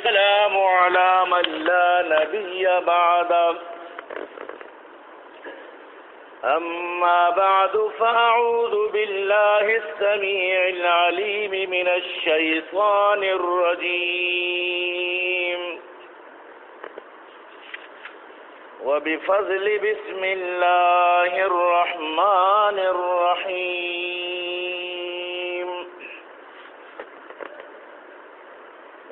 السلام على من لا نبي بعد. أما بعد فأعوذ بالله السميع العليم من الشيطان الرجيم. وبفضل بسم الله الرحمن الرحيم.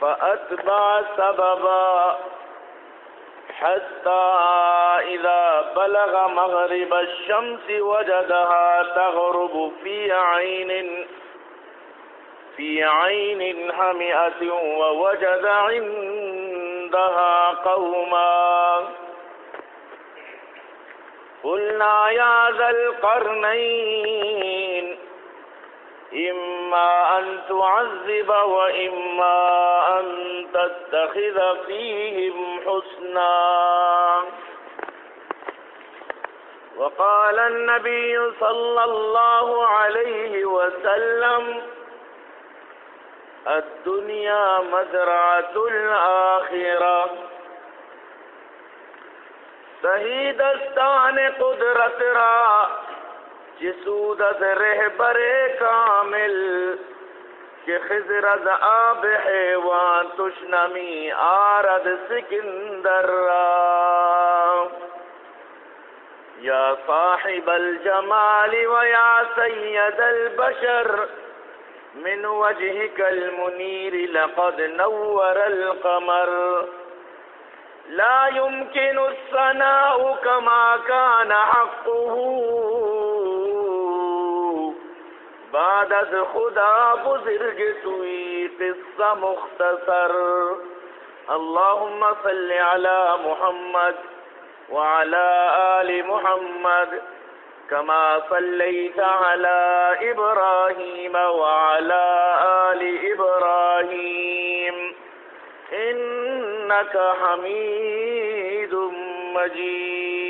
فأتبع سببا حتى إذا بلغ مغرب الشمس وجدها تغرب في عين في عين حمئة ووجد عندها قوما. قلنا يا ذا القرنين إما أن تعذب وإما أن تتخذ فيهم حسنا. وقال النبي صلى الله عليه وسلم الدنيا مزرعة الآخرة. دستان قدرت را جسودت رہبر کامل کہ خضر از آب حیوان تشنمی آرد سکندر را. یا صاحب الجمال و یا سید البشر، من وجهك المنير لقد نور القمر. لا يمكن الثناء كما كان حقه. بعد از خدا بزرگ توی قصة مختصر. اللهم صل على محمد وعلى آل محمد كما صليت على إبراهيم وعلى آل إبراهيم. إنك حميد مجيد.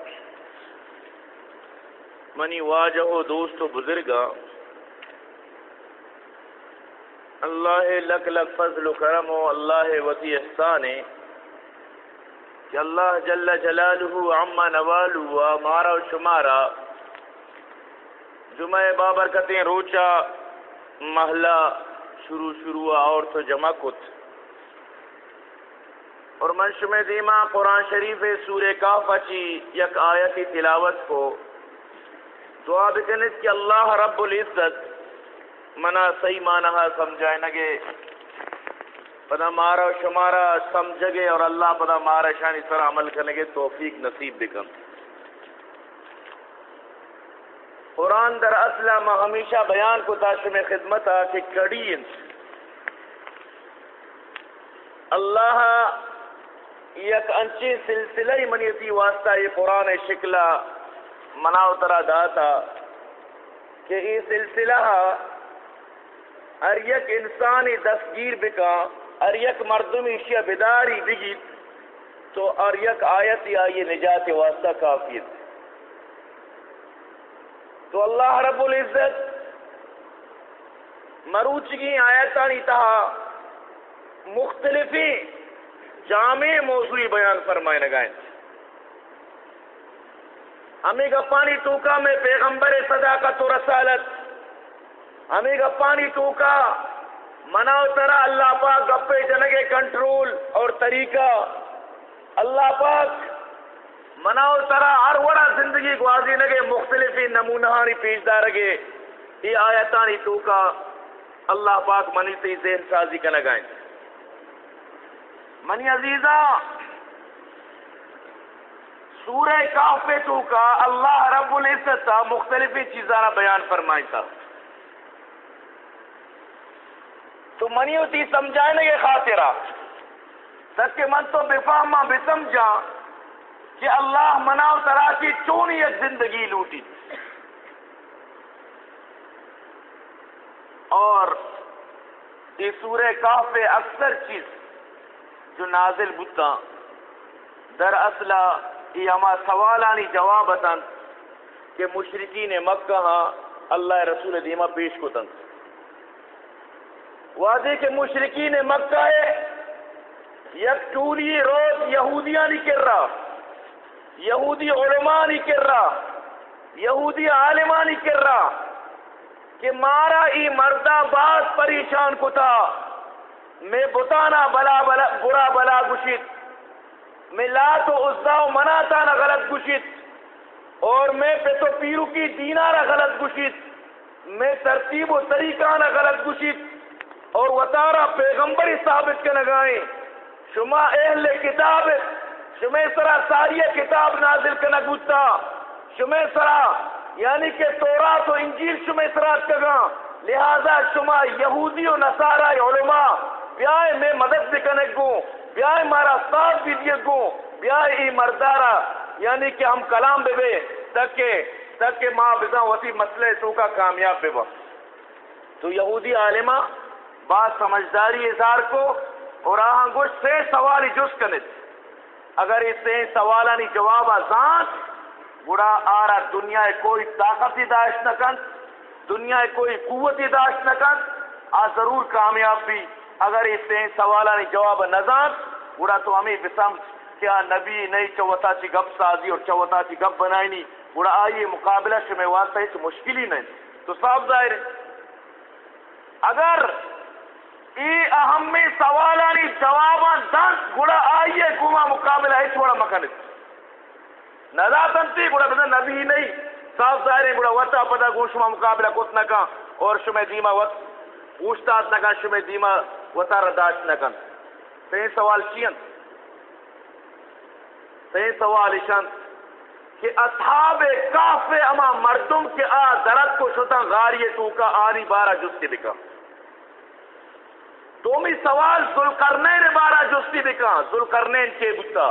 منی واجہ دوست و بزرگا اللہ لک لک فضل و کرم و اللہ وتی احسان کہ اللہ جل جلالہ عما نوالو مارا و شمارا جمعہ بابرکتیں روچا محلہ شروع شروع اور تو جمع کت۔ اور منشم دیما قرآن شریف سورہ کاف اچی یک آیت تلاوت کو۔ دعا بکنت کہ اللہ رب العزت منا صحیح معنی سمجھائے نگے پدا مارا و شمارا سمجھگے اور اللہ پدا مارا شانی سر عمل کرنے کے توفیق نصیب بکن۔ قرآن در اصلہ میں ہمیشہ بیان کو تاشم خدمت آ کہ کڑی اللہ یک انچی سلسلہ منیتی واسطہ یہ قرآن شکلہ مناو ترا داتا کہ یہ سلسلہ ہر یک انسانی دستگیر بکا، ہر یک مردمی شیع بداری بگی، تو ہر یک آیت یا یہ نجات واسطہ کافی ہے۔ تو اللہ رب العزت مروچگی آیتانی تہا مختلفی جامع موضوعی بیان فرمائے نگائیں۔ ہمیں گپانی ٹوکا میں پیغمبر صداقت و رسالت۔ ہمیں گپانی ٹوکا۔ مناو ترا اللہ پاک گپے جنگے کنٹرول اور طریقہ۔ اللہ پاک، مناؤ ترا ہر وڑا زندگی گوازی نگے مختلف نمونہانی پیش دارگے یہ آیتانی تو کا اللہ پاک منی تی ذہن سازی کا نگائیں منی عزیزہ سورہ کاف پہ تو کا اللہ رب العزت مختلف چیزاں بیان فرمائی تھا۔ تو منی ہوتی سمجھائنے کے خاطرہ۔ تک کہ من تو بفاما بسمجھا کہ اللہ مناو ترا کی چونی ایک زندگی لوٹی۔ اور یہ سورہ کاف پہ اکثر چیز جو نازل بتا در اصلہ یہ ہما سوالانی جواب اتن کہ مشرقین مکہ ہاں اللہ رسول دیما پیش کو تن واضح کہ مشرقین مکہ ہے، یک ٹولی روز یہودیاں نہیں کر رہا، یہودی علماء نہیں کر رہا، یہودی عالماں نہیں کر رہا کہ مارا ای مردہ باز پریشان کو تھا میں بتانا بلا بلا، برا بلا گشت میں لا تو عزا و مناتا نہ غلط گشت اور میں پہ تو پیرو کی دینا نہ غلط گشت میں ترتیب و طریقہ نہ غلط گشت اور وطارہ پیغمبری ثابت کے نگائیں شما اہل کتاب، شما سرا ساری کتاب نازل کے نگوتا شما سرا یعنی کہ تورات و انجیل شما سرا کگا لہذا شما یہودی و نصارہ علماء، بیائے میں مدد بکنے گوں بیائے مارا ساتھ بھی دیے گو بیائے ای مردارا یعنی کہ ہم کلام بے بے، تاکہ تاکہ ماں بزا وسی مسئلے تو کا کامیاب بے با تو یہودی عالمہ، بات سمجھداری اظہار کو، اور آہاں گوش سے سوالی جس کنت اگر اس سے سوالانی جواب آزان، بڑا آرہ دنیا کوئی طاقتی داشت نکن دنیا کوئی قوتی داشت نکن آ ضرور کامیاب بھی۔ اگر اس سے سوالانی جواب نظام بڑا تو ہمیں بسم کیا ہاں نبی نئی چوتا چی گپ سازی اور چوتا چی گپ بنائی نہیں۔ بڑا آئیے مقابلہ شمی واسطہ ہے تو مشکل ہی نہیں۔ تو صاحب ظاہر اگر ای اہم میں سوالانی جوابا دن بڑا آئیے گما مقابلہ ہے چھوڑا مکنت ندا تنتی بڑا بدا نبی نہیں۔ صاحب ظاہر ہے، بڑا وطا پدا گوشما مقابلہ کتنا کا اور شمی دیما وط پوچھتاس نکا شمی دیما وطار داشت نکن سین سوال چین سین سوال اشان کہ اصحاب کاف اما مردم کے آ درد کو شتا غاری تو کا آنی بارہ جستی بکا تومی سوال ذوالقرنین بارہ جستی بکا ذوالقرنین کے بکا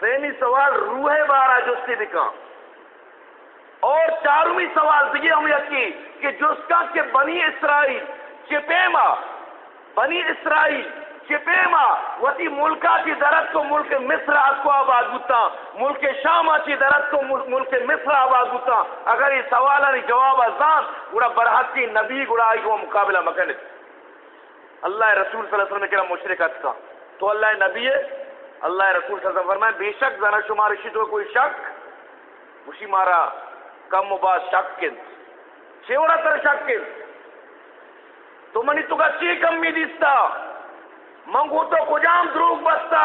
سیمی سوال روح بارہ جستی بکا اور چارمی سوال دیگے ہم یکی کہ جس کا کہ بنی اسرائیل چپیما بنی اسرائیل، چپیما، وتی ملکا کی درد کو ملک مصر اس کو آباد بوتا ملک شام چی درد کو ملک مصر آباد بوتا اگر یہ سوال نہیں جواب ازان گڑا برحق کی نبی گڑا آئی کو مقابلہ مکنے اللہ رسول صلی اللہ علیہ وسلم نے کہا، مشرکت کا۔ تو اللہ نبی ہے، اللہ رسول صلی اللہ علیہ وسلم فرمائے، بے شک ذرا شمار شیطو کوئی شک؟ مشی مارا، کم مباس شک کن۔ چھوڑا تر شک کن۔ تو منی تو کا چی کمی دیستا منگو تو کجام دروگ بستا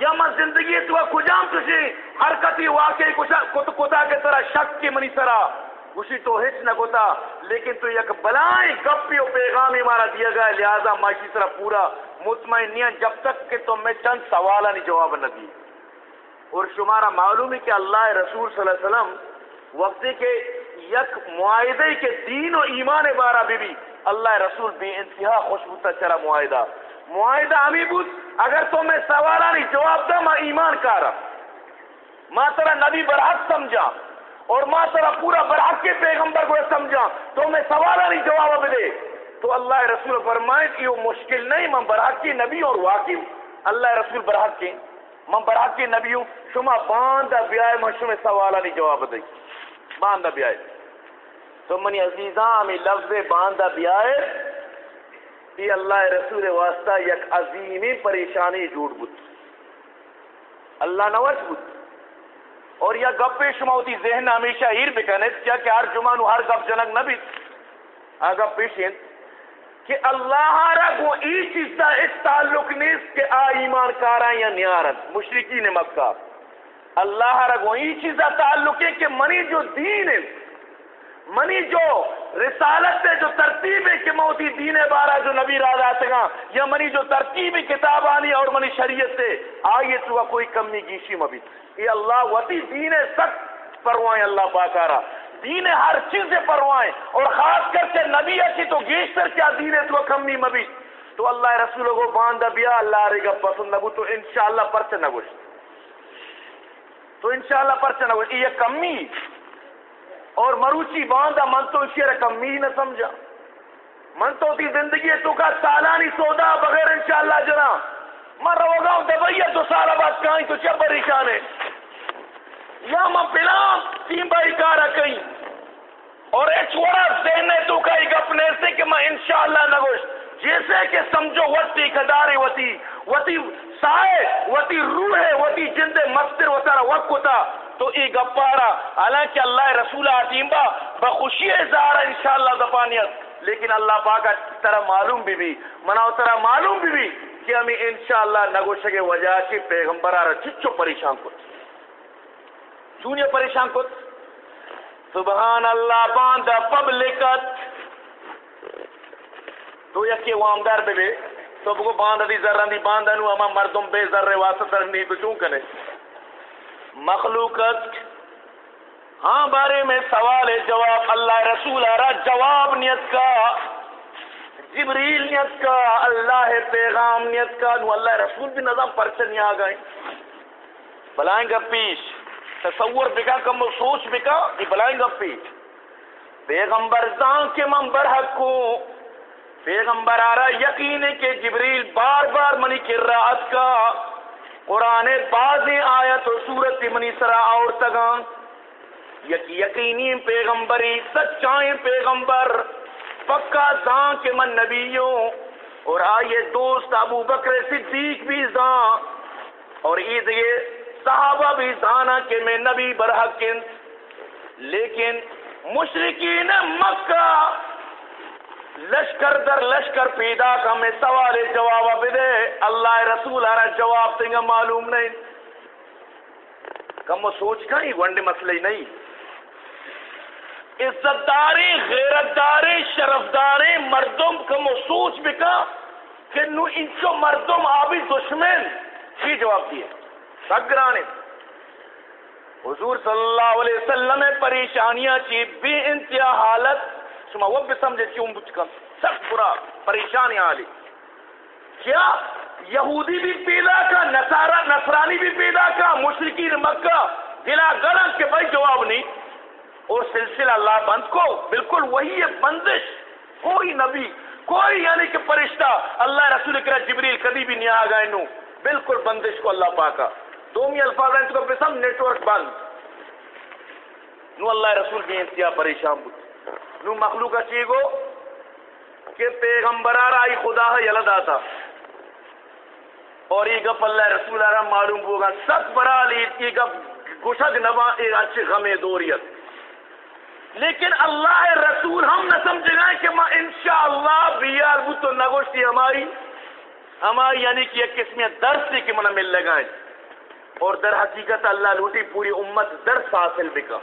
یا من زندگی تو کجام تشی حرکتی واقعی کتا کے طرح شک کی منی سرا اسی تو ہچ نہ ہوتا لیکن تو یک بلائیں گپی و پیغامی مارا دیا گیا لہذا ماشی طرح پورا مطمئن نہیں جب تک کہ تو میں چند سوالہ نہیں جواب نہ دی اور شمارا معلوم ہے کہ اللہ رسول صلی اللہ علیہ وسلم وقتی کے یک معاہدے کے دین و ایمان بارہ بی بی اللہ رسول بے انتہا خوشبوتا چرا معاہدہ۔ معاہدہ ہمیں بود، اگر تو میں سوالا نہیں جواب دا میں ایمان کارا۔ ماں ترا نبی برحق سمجھا، اور ماں ترا پورا برحق کے پیغمبر کو سمجھا، تو میں سوالا نہیں جواب دے۔ تو اللہ رسول فرمائے کہ یہ مشکل نہیں، میں برحق کی نبی اور واقع اللہ رسول برحق کے، میں برحق کی نبی ہوں۔ شما باندھا بیائے میں شما سوالا نہیں جواب دے۔ باندھا بیائے تو منی عزیزاں ہمیں لفظ باندھا بیائے یہ اللہ رسول واسطہ یک عظیمی پریشانی جھوٹ بود۔ اللہ نوش بود۔ اور یا گپ شما ہوتی ذہن ہمیشہ ہیر بکنے، کیا کہ ہر جمعہ نو ہر گپ جنگ نہ بھی۔ ہاں، گپ پیشین کہ اللہ را گو ای چیز دا اس تعلق نیست کہ آ ایمان کارا یا نیارت مشرقین مکہ۔ اللہ را گو ای چیز دا تعلق ہے کہ منی جو دین ہے منی جو رسالت ہے، جو ترتیب ہے کہ موتی دین بارہ جو نبی راز آتے گا یا منی جو ترتیب کتاب آنی اور منی شریعت سے آئیے تو کوئی کمی گیشی مبی یہ اللہ وتی دین سخت پروائیں اللہ پاکارا دین ہر چیز پروائیں۔ اور خاص کر کے نبی اچھی تو گیشتر کیا دین ہے تو کمی مبی تو اللہ رسول کو باندھ بیا، اللہ رے گا پسند نگو تو انشاءاللہ پرچے نگوش تو انشاءاللہ پرچے نگوش یہ کمی اور مروچی باندھا، من تو اسی رقم می نہ سمجھا۔ من تو تی زندگی تو کا سالانی سودا، بغیر انشاءاللہ جنا میں رو گا ہوں، دبئی دو سال بعد کہیں تو چپ پریشان ہے یا میں پلا تین بھائی کارا کہیں۔ اور ایک چھوڑا، ذہن تو کا ایک اپنے سے کہ میں انشاءاللہ نہ گوش۔ جیسے کہ سمجھو وتی کداری وتی وتی سائے وتی روح ہے وتی جند مستر وطارا وقت ہوتا تو ای گپارا. حالانکہ اللہ رسول عظیم با بخوشی اظہار انشاءاللہ دفانیت لیکن اللہ پاک طرح معلوم بھی بھی. مناو طرح معلوم بھی بھی کہ ہمیں انشاءاللہ نگو شگے وجہ کی پیغمبر آرہ چچو پریشان کت چونی پریشان کت سبحان اللہ باندہ پبلکت. تو یکی وامدار بے بے تو بگو باندہ دی ذرہ دی باندہ نو، اما مردم بے ذرہ واسط رہنی تو کنے؟ مخلوقت ہاں بارے میں سوال ہے، جواب اللہ رسول آرہ جواب نیت کا، جبریل نیت کا، اللہ پیغام نیت کا، نو اللہ رسول بھی نظام پرچن آ گئے۔ بلائیں گا پیش تصور بکا کم سوچ بکا یہ بلائیں گا پیش پیغمبر زان کے من برحق کو پیغمبر آ رہا، یقین ہے کہ جبریل بار بار منی کر رہا کا۔ قرآن باز آیت و صورت منی سرا اور تگان یقینی پیغمبری سچائیں پیغمبر۔ پکا زان کے من نبیوں۔ اور آئیے دوست ابو بکر صدیق بھی زان اور عید یہ صحابہ بھی زانا کہ میں نبی برحق لیکن مشرقین مکہ لشکر در لشکر پیدا کا میں سوال جواب دے۔ اللہ رسول آرہ جواب دیں گا معلوم نہیں۔ کم وہ سوچ کا ہی ونڈے مسئلہ نہیں۔ عزت داری غیرت داری شرف داری مردم کم وہ سوچ بکا کہ نو انچو مردم آبی دشمن۔ کی جواب دیے۔ سگرانے۔ حضور صلی اللہ علیہ وسلم پریشانیاں چی بے انتہا حالت شما وہ بھی سمجھے کیوں بچ کم سخت برا پریشانی آلی کیا یہودی بھی پیدا کا، نصارہ، نصرانی بھی پیدا کا مشرقین مکہ دلا گرم کے بھائی جواب نہیں؟ اور سلسلہ اللہ بند کو، بالکل وہی ہے بندش، کوئی نبی، کوئی یعنی کہ فرشتہ، اللہ رسول کرا جبریل کبھی بھی نہیں آ گئے نو۔ بالکل بندش کو اللہ پاکا۔ دومی الفاظ ہیں تو سب نیٹ ورک بند۔ نو اللہ رسول بھی انتہا پریشان بود۔ نو مخلوق اچھی گو کہ پیغمبر آئی خدا ہے یلد آتا اور یہ گپ اللہ رسول آرہ معلوم ہوگا، سب برا لی یہ گپ گشد نبا ایک اچھی غم دوریت۔ لیکن اللہ رسول ہم نہ سمجھ گئے کہ میں انشاءاللہ بیار بود تو نگوشتی ہماری ہماری یعنی کہ ایک قسمیت درس تھی کہ منہ مل لگائیں اور در حقیقت اللہ لوٹی پوری امت درس حاصل بکا۔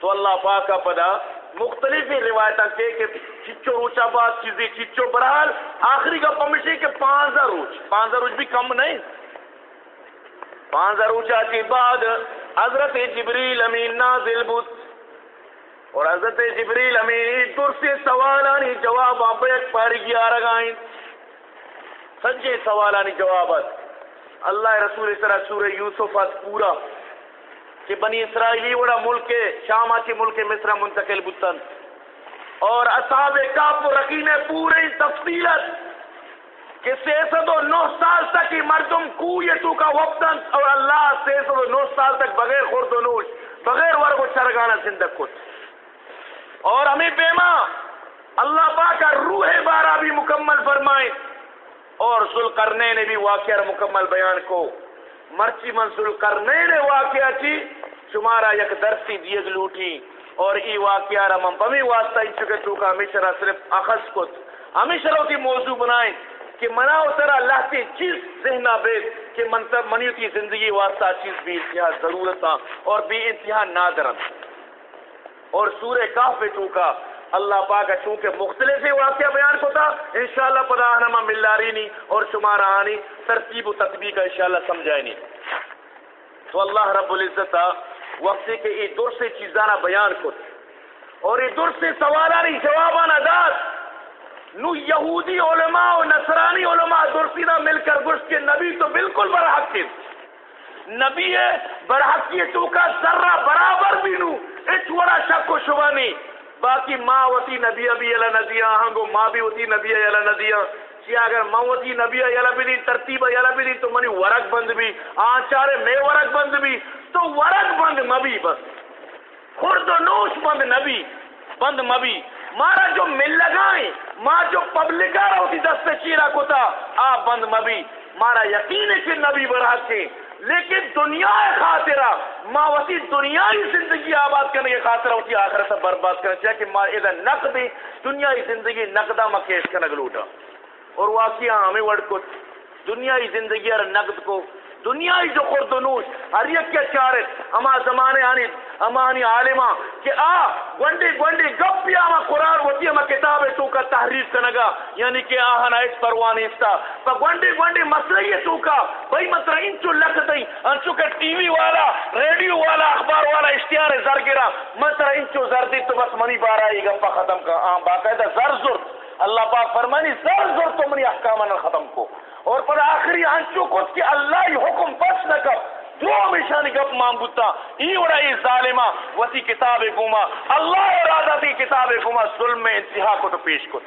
تو اللہ پاک کا پدا مختلف روایت کے کہ چچو روچا بات چیزیں چچو برحال آخری کا پمشی کہ پانزہ روچ۔ پانزہ روچ بھی کم نہیں۔ پانزہ روچا کے بعد حضرت جبریل امین نازل بود۔ اور حضرت جبریل امین دور سے سوالانی جواب آپ ایک پاری گیا رگائیں۔ سنجے سوالانی جوابت اللہ رسول اس طرح سورہ یوسف پورا۔ کہ بنی اسرائیلی وڑا ملک شام آچی ملک مصر منتقل بتن اور اصحاب کاف و رقین پورے تفصیلت کہ سی سد و نو سال تک ہی مردم کو یہ تو کا وقتن اور اللہ سی سد و نو سال تک بغیر خورد و نوش، بغیر ورگ و چرگانا زندگ کت اور ہمیں بیما اللہ پاک کا روح بارہ بھی مکمل فرمائیں اور ذوالقرنین نے بھی واقعہ مکمل بیان کو۔ مرچی منصور کرنے نے واقعہ چی شمارا یک درسی دیگ لوٹی اور ای واقعہ را من پمی واسطہ ان چکے تو ہمیشہ را صرف اخذ کت۔ ہمیشہ روتی موضوع بنائیں کہ منا اترا اللہ کی چیز ذہنہ بے کہ منی کی زندگی واسطہ چیز بھی انتہا ضرورت اور بھی انتہا نادرن اور سورہ کاف تو کا اللہ پاک چونکہ مختلف واقعہ بیان کو تھا، انشاءاللہ پدا ہنما ملاری نہیں اور شمار آنی ترتیب و تطبیق انشاءاللہ سمجھائے نہیں۔ تو اللہ رب العزت وقتی کے ای دور سے چیزانا بیان کو اور ای دور سے سوالانی جوابانا داد۔ نو یہودی علماء و نصرانی علماء درسینا مل کر گشت کے نبی تو بالکل برحق کی نبی ہے، برحق کی تو کا ذرہ برابر بھی نو اچ ورا شک و شبہ نہیں۔ باقی ماں وتی نبی ابی علی ندیاں ہنگو ماں بھی وتی نبی علی ندیاں چی جی اگر ماں وتی نبی علی بھی ترتیب علی بھی تو منی ورق بند بھی آچارے میں ورق بند بھی۔ تو ورق بند مبی بس۔ خورد و نوش بند نبی، بند مبی۔ مارا جو مل لگائیں، ماں جو پبلکا ہوتی دست چیرا کتا آپ بند مبی۔ مارا یقین ہے کہ نبی برحق کے لیکن دنیا خاطرہ۔ ماں وسی دنیا زندگی آباد کرنے کی خاطر اسی آخر سے برباد کرنا چاہیے کہ ماں ادھر نقد، دنیا زندگی نقدہ مکیش کا نگل اور واقعہ ہمیں وڑ کو دنیا زندگی اور نقد کو دنیا جو خرد و نوش، ہر یک کے چارت اما زمانے آنی اما آنی عالمہ کہ آ، گونڈی گونڈی، گپ پیا اما قرآن ہوتی اما کتاب تو کا تحریف کنگا۔ یعنی کہ آہنا اس پروانی استا پا گونڈی گونڈی مسئلہ یہ تو کا۔ بھئی مطلب مطرح انچو لکھ دیں۔ انچو کہ ٹی وی والا، ریڈیو والا، اخبار والا اشتیار زر گرا۔ مطلب مطرح انچو زر دی تو بس منی بارا ہی گپا ختم کا۔ آن باقاعدہ زر زر۔ اللہ پاک فرمانی، زر زر تو منی احکامنا ختم کو۔ اور پر آخری آنچو کچھ کہ اللہ ہی حکم بس نہ کر۔ جو ہمیشہ گپ مام بتا ای وڑا ای ظالمہ، وسی کتاب گوما اللہ ارادہ تھی کتاب گوما ظلم میں انتہا کو تو پیش کو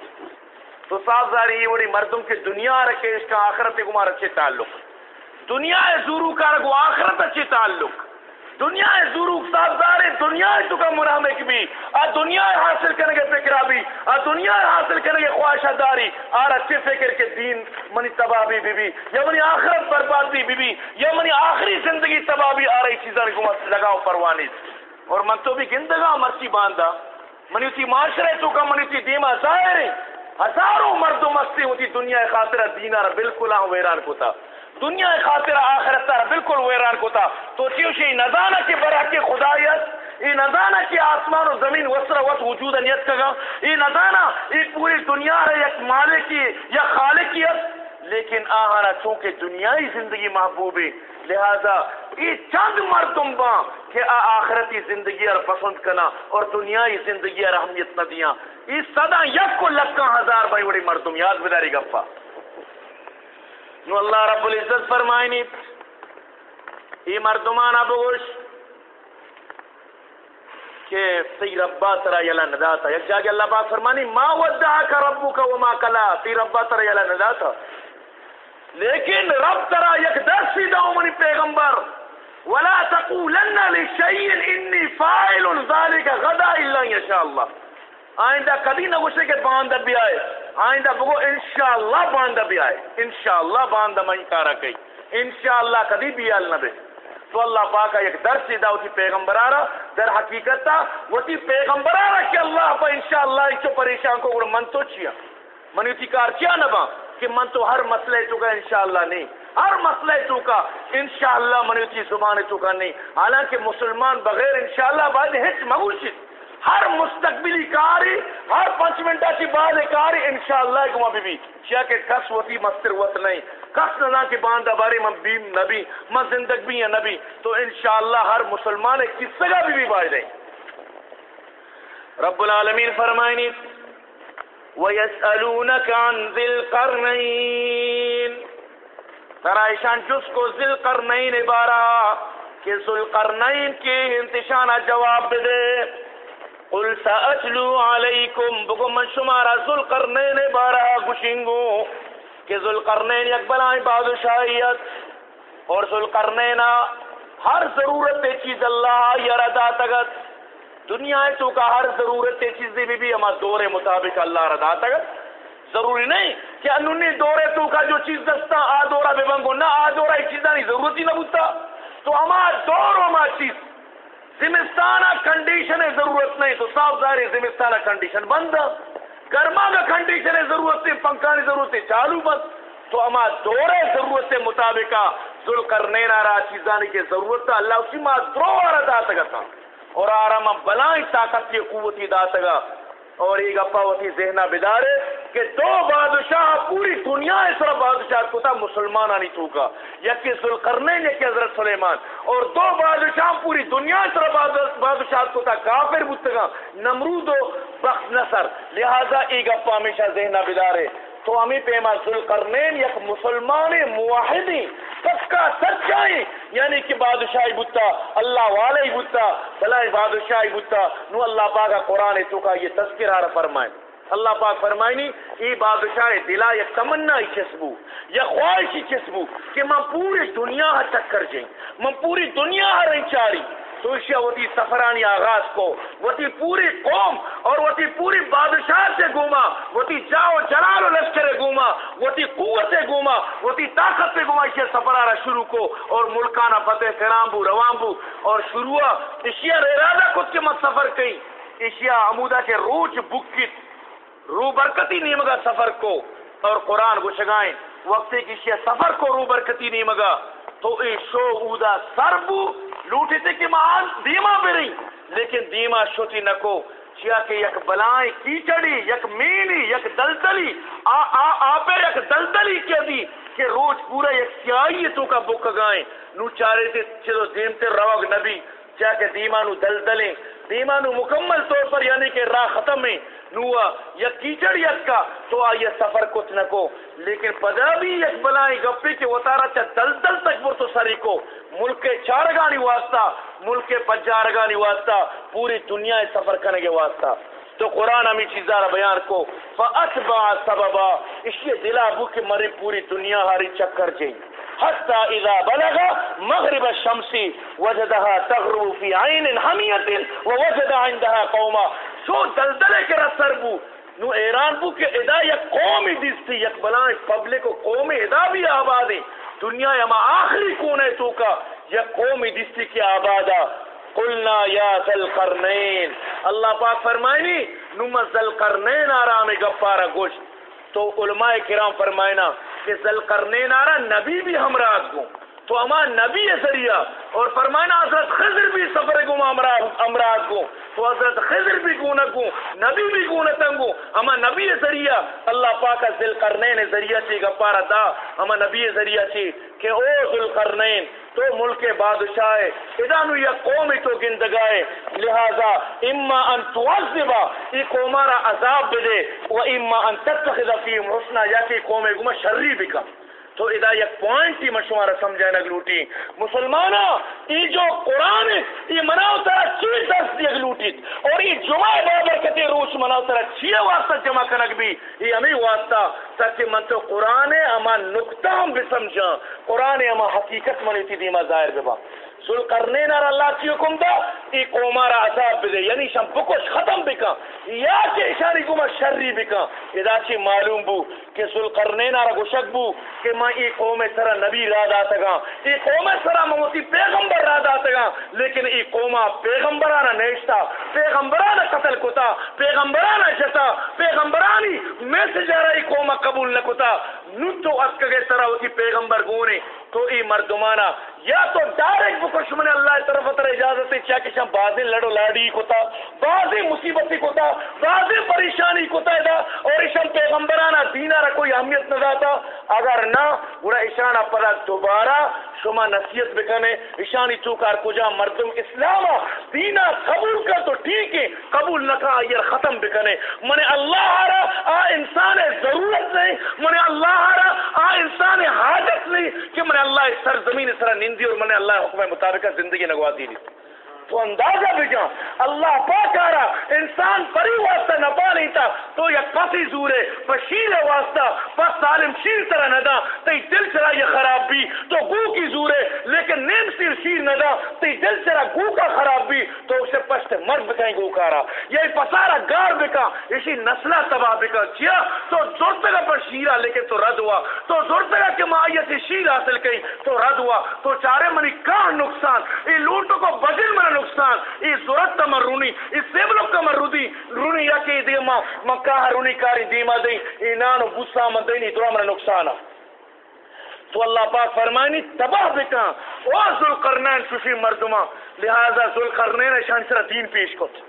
تو صاحب ظاہر یہ وڑی مردم کے دنیا رکھے، اس کا آخرت گوما رچے تعلق۔ دنیا زورو کا رکھو آخرت اچھے تعلق۔ دنیا ضرور سازدار دنیا تو کا منامک بھی۔ آ، دنیا حاصل کرنے کے فکرہ بھی۔ آ، دنیا حاصل کرنے کے خواہشہ داری۔ آر اچھے فکر کے دین، منی تباہی بھی بھی۔ یا منی آخرت بربادی بھی بھی یا منی آخری زندگی تباہی آ رہی چیزیں کو لگاؤ پروانی۔ اور من تو بھی گندگا مرچی باندھا۔ منی تھی معاشرے تو کا منی تھی دیما ظاہر ہزاروں مرد و مستی ہوتی دنیا خاطرہ دینار بالکل آن ویران کو تھا دنیا خاطر آخرت تر بالکل ویران کو تھا۔ تو چیوشی نزانہ کی برا کی خدایت، ای نزانہ کی آسمان و زمین وسر وقت وجود نیت کگا۔ ای نزانہ، ای پوری دنیا ہے یک مالکی یا خالقیت لیکن آہانا چونکہ دنیای زندگی محبوب ہے، لہذا ای چند مردم با کہ آخرتی زندگی اور پسند کنا اور دنیای زندگی اور اہمیت نہ دیا۔ ای صدا یک کو لکا ہزار بھائی بڑی مردم، یاد بداری گفا نو اللہ رب العزت فرمائنی ای مردمان ابوش کہ تی ربا ترا یلا نداتا. یک جاگے اللہ پاک فرمانی ما ودعاک ربک وما کلا. تی ربا ترا یلا نداتا. لیکن رب ترا یک درسی داؤ منی پیغمبر. ولا تقولن لشيء اني فاعل ذلك غدا الا ان شاء الله آئندہ کبھی نہ گوشے کہ باندہ بھی آئے. آئندہ بگو، انشاءاللہ باندہ بھی آئے۔ انشاءاللہ باندہ میں کارا کئی۔ انشاءاللہ کبھی بھی آل نبے تو اللہ پاکا ایک در سیدھا ہوتی پیغمبر آرہ، در حقیقت تا وہ پیغمبر آرہ کہ اللہ پا انشاءاللہ انچو پریشان کو من تو چیا؟ منی تی کار کیا نبا کہ من تو ہر مسئلہ تو کا انشاءاللہ نہیں۔ ہر مسئلہ تو کا انشاءاللہ منی تی زبان تو کا نہیں۔ حالانکہ مسلمان بغیر انشاءاللہ بعد ہچ مغوشت ہر مستقبلی کاری، ہر پانچ منٹا کی بعد کاری انشاءاللہ گما بی بی کیا کہ کس وتی مستر وط نہیں، کس نہ کہ باندہ بارے من بیم نبی من زندگ بھی ہے نبی۔ تو انشاءاللہ ہر مسلمان ایک کس سگا بی بی بائی دیں رب العالمین فرمائنی، وَيَسْأَلُونَكَ عَنْ ذِي الْقَرْنَيْن۔ ترائشان جس کو ذی القرنین عبارہ، کہ ذو القرنین کی انتشانہ جواب دے۔ قل سأتلو علیکم بگو من شمارا ذوالقرنین بارا گشنگو کہ ذوالقرنین یک بلائیں بادشاہیت، اور ذوالقرنین ہر ضرورت چیز اللہ یردا تگت۔ دنیا تو کا ہر ضرورت چیز بھی بھی ہما دور مطابق اللہ ردا تگت۔ ضروری نہیں کہ انہوں دورے تو کا جو چیز دستا، آ دورا بے بنگو، نہ آ دورا ایک چیزا نہیں ضرورت ہی نہ بوتا۔ تو ہما دور ہما چیز زمستانہ کنڈیشن ضرورت نہیں۔ تو صاف ظاہر زمستانہ کنڈیشن بند گرما کا کنڈیشن ہے، ضرورت نہیں۔ پنکھا پنکھانی ضرورت ہے چالو بس۔ تو اما دورے ضرورت سے مطابق۔ ذل کرنے نارا چیزانی کی ضرورت اللہ اسی ماں درو آرہ دا سکا تھا۔ اور آرام بلائیں طاقت کی قوتی دا تگا۔ اور ایک اپا وتی ذہنہ بدارے کہ دو بادشاہ پوری دنیا اس طرح بادشاہ کو تھا مسلمان آنی تو کا یکی ذلقرنین یکی حضرت سلیمان۔ اور دو بادشاہ پوری دنیا اس طرح بادشاہ کو تھا، کافر بودتا نمرود و بخت نصر۔ لہذا ایک اپا ہمیشہ ذہنہ بدارے تو ہمیں پیما ذوالقرنین یک مسلمان موحدی کا سچائی یعنی کہ بادشاہی بتا اللہ والے بتا بلائی بادشاہی بتا نو اللہ پاک قرآن تو کا یہ تذکرہ فرمائے۔ اللہ پاک فرمائنی، ای بادشاہ دلا یا تمنا چسبو یا خواہشی چسبو کہ میں پوری دنیا چکر جائیں میں پوری دنیا رہی چاری۔ سوشیا وتی سفرانی آغاز کو وتی پوری قوم اور وتی پوری بادشاہ سے گھوما وتی جاؤ جلال و لشکر گھوما وتی قوت سے گھوما وتی طاقت سے گھوما اسے سفرارا شروع کو اور ملکانہ فتح کرام بو، روان بو اور شروع اشیا ارادہ کچھ کے مت سفر کئی اشیا عمودہ کے روچ بکت رو برکتی نیمگا سفر کو اور قرآن کو شگائیں وقتی کسی سفر کو رو برکتی نیمگا۔ تو ای شو اودا سربو لوٹی تے کہ ماں دیما رہی۔ لیکن دیما شوتی نکو، چیا کہ یک بلائیں کیچڑی، یک مینی، یک دلدلی، آ آ آپے یک دلدلی کیا دی کہ روز پورا یک سیائی تو کا بک گائیں۔ نو چارے تے چلو دیمتے روگ نبی، چیا کہ دیما نو دلدلیں۔ دیما نو مکمل طور پر یعنی کہ راہ ختم ہے نوا یا کیچڑ یک کا، تو آئیے سفر کچھ نہ کو۔ لیکن پدا بھی یک بلائیں گپی کہ وطارا چا دل دل تک برتو سری کو۔ ملک کے چارگانی واسطہ، ملک کے پجارگانی واسطہ، پوری دنیا سفر کرنے کے واسطہ۔ تو قرآن ہمیں چیزارا بیان کو۔ فَأَتْبَعَ سَبَبَا۔ اس لیے دلا بو کہ مری پوری دنیا ہاری چکر جائیں حتى اذا بلغ مغرب الشمس وجدها تغرب في عين حمية ووجد عندها قوما۔ شو دلدلے کے رسر بو۔ نو ایران بو کہ ادا یک قومی دیستی یک بلائیں پبلک و قومی ادا بھی آبادی دنیا یما آخری کونے تو کا، یک قومی دیستی کی آبادا قلنا یا ذل قرنین اللہ پاک فرمائنی، نو ذل قرنین آرام گپارا گوشت۔ تو علماء کرام فرمائنا کہ ذل قرنین آرہ نبی بھی ہمراہ گوں۔ تو اما نبی ہے ذریعہ اور فرمانا حضرت خضر بھی سفر گو امراض کو۔ تو حضرت خضر بھی گو نہ نبی بھی گو نہ تنگو اما نبی ذریعہ اللہ پاک ذل قرنین ذریعہ چی گپارا دا اما نبی ذریعہ چی کہ او ذل قرنین تو ملک بادشاہ ادانو یا قوم تو گندگائے لہذا اما ان توازبا ای قومارا عذاب بدے و اما ان تتخذ فیم حسنا، یا کہ قوم گمہ شری بکم تو ادا یک پوائنٹ تی مشوارا سمجھائے نگلوٹی مسلمانا ای جو قرآن ای مناو ترہ چی دست دی اگلوٹی اور ای جمعہ بابر کتے روش مناو ترہ چی واسطہ جمع کنک بھی۔ ای ہمیں واسطہ، تاکہ من تو قرآن اما نکتہ ہم بھی سمجھا قرآن اما حقیقت منی تھی دیما ظاہر ببا ذل کرنین اور اللہ کی حکم دا ای قومارا عذاب بدے یعنی شم بکش ختم بکا یا کہ اشاری گما شری بکا ادا چی معلوم بو کہ ذل کرنین اور گشک بو کہ میں ای قوم سرا نبی را داتا گا ای قوم سرا موتی پیغمبر را داتا گا لیکن ای قوما پیغمبرانا نیشتا پیغمبرانا قتل کتا پیغمبرانا جتا، پیغمبرانی میسج آرہا ای قوما قبول نکتا نو تو اسکگے سرا ہوتی پیغمبر گونے، تو ای مردمانا یا تو ڈائریکٹ بکش من اللہ طرف تر اجازت چاہ کہ شام بازی لڑو لاڑی کو بازی مصیبتی کو بازی پریشانی کوتا تا دا اور اشان پیغمبرانا دینا را کوئی اہمیت نہ داتا۔ اگر نہ گڑا اشانہ پدا دوبارہ شما نصیحت بکنے اشانی چوکار کجا مردم اسلام دینا قبول کر تو ٹھیک ہے، قبول نہ کہا یہ ختم بکنے۔ من اللہ را آ انسان ضرورت نہیں من اللہ را آ انسان حاجت نہیں کہ من اللہ سرزمین سر نندی اور من اللہ حکم مطابق زندگی نگوا دی۔ تو اندازہ بھی جاؤں اللہ پاک آ انسان پری واسطہ نہ پا نہیں تھا تو یا کسی زورے پشیر واسطہ پس سالم شیر طرح نہ دا تی دل سرا یہ خراب بھی، تو گو کی زورے لیکن نیم سیر شیر نہ دا تی دل سرا گو کا خراب بھی، تو اسے پشت مرد بکائیں گو کارا یہ پسارا گار بکا اسی نسلہ تباہ بکا جیا، تو زور تگا پر شیرہ لیکن تو رد ہوا۔ تو زور تگا کہ شیر حاصل کئی، تو رد ہوا۔ تو چارے منی کہاں نقصان۔ ای لوٹوں کو بجل من نقصان ای ضرورت تمر رونی ای سیبلو کمر رودی، رونی یا کہ دیگه ما مکہ رونی کاری دیما دی اینانو بوسا من دینی تو امر نقصانا تو اللہ پاک فرمانی تباہ بکا او ذل قرنین شفی مردما لہذا ذل قرنین شان سر دین پیش کت۔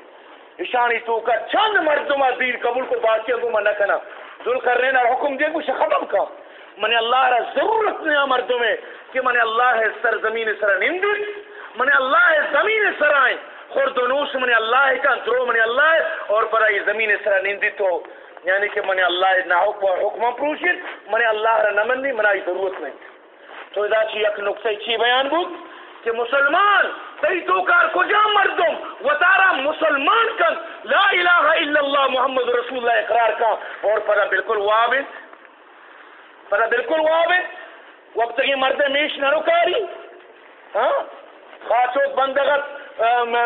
اشانی تو کا چند مردما دین قبول کو بات کو من کنا۔ ذل قرنین حکم دے کو ختم کا۔ من اللہ را ضرورت نہیں مردوں میں کہ من اللہ سر زمین سر نندت من اللہ زمین سر آئیں خردنوس من اللہ کا درو من اللہ اور پر یہ زمین سر نندت ہو یعنی کہ من اللہ نہ حکم پروشید من اللہ را نمندی منائی ضرورت نہیں۔ تو ادا چی یک نقطہ چی بیان بود کہ مسلمان تی توکار کجا مردم؟ و تارا مسلمان کن۔ لا الہ الا اللہ محمد رسول اللہ اقرار کن اور پدا بالکل وابد پدا بالکل وابد وقت کی مرد میش نرکاری ہاں؟ خاصوت بندگت